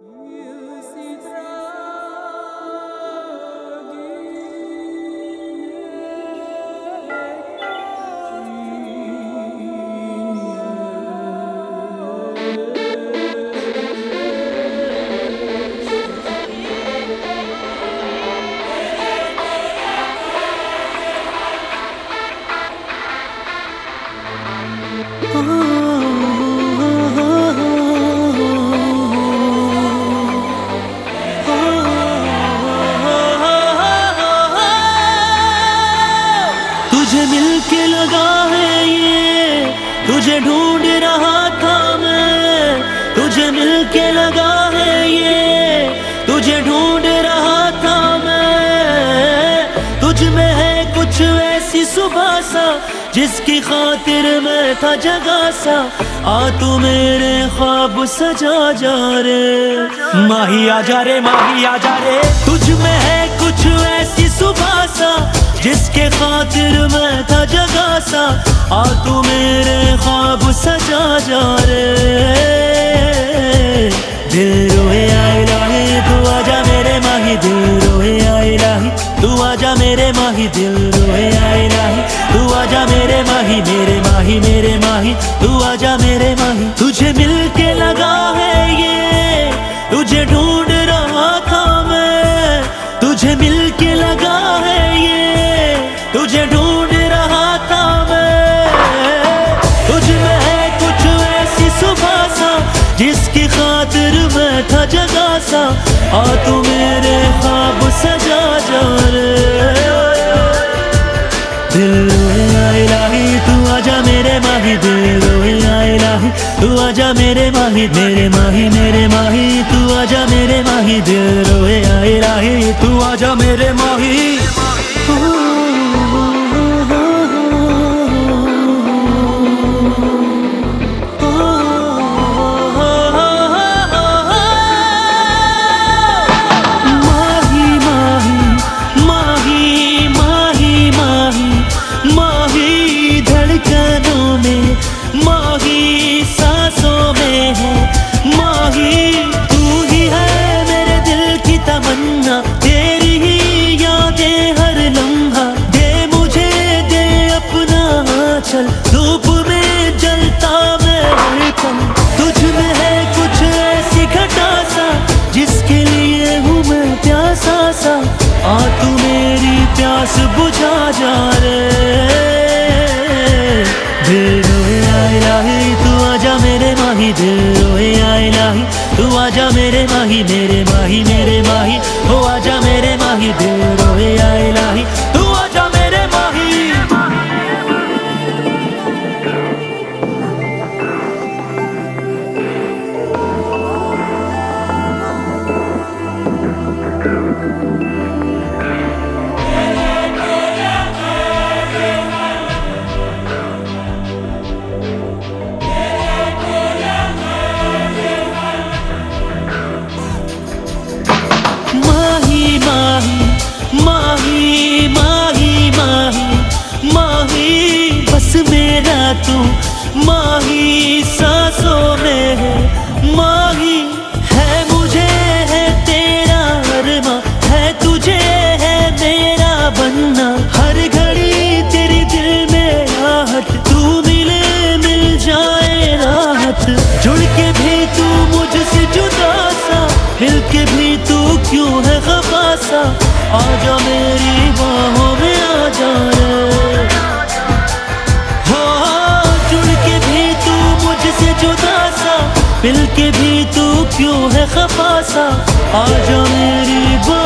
तुझे तुझे ढूंढ रहा था मैं, तुझे मिलके लगा है ये। तुझे ढूंढ रहा था मैं, तुझ में है कुछ ऐसी सुबह सा, जिसकी खातिर मैं था जगा सा। आ तू मेरे ख्वाब सजा जा रे। माही आ जा रे, माही आ जा रे। तुझ में है कुछ ऐसी सुबह सा, जिसके खातिर मैं था जगा सा। आ तू मेरे सजा जा रे। दिल रोए आए लाही तू आजा मेरे माही, दिल रोए आए लाही तू आजा मेरे माही, दिल रोए आए लाही तू आजा मेरे माही मेरे माही मेरे माही। तू आजा मेरे माही, तुझे मिलके लगा है ये। तुझे ढूंढ था जगा सा। आ तू मेरे ख्वाब सजा जा रे। दिल आए लाही तू आजा मेरे माही, दिल आए लाही तू आजा मेरे माही मेरे माही मेरे माही, तू आजा मेरे माही, दिल रोए आए लाही तू आजा मेरे माही। दिल रोए आए लाही तू आजा मेरे माही दिल रोए आए लाही तू आजा मेरे माही मेरे माही मेरे माही। सा आजा मेरी बाहों में आ जा रे चुन जुड़ के भी तू मुझसे जुदा सा मिल के भी तू क्यों है खफा सा? आजा मेरी बाहों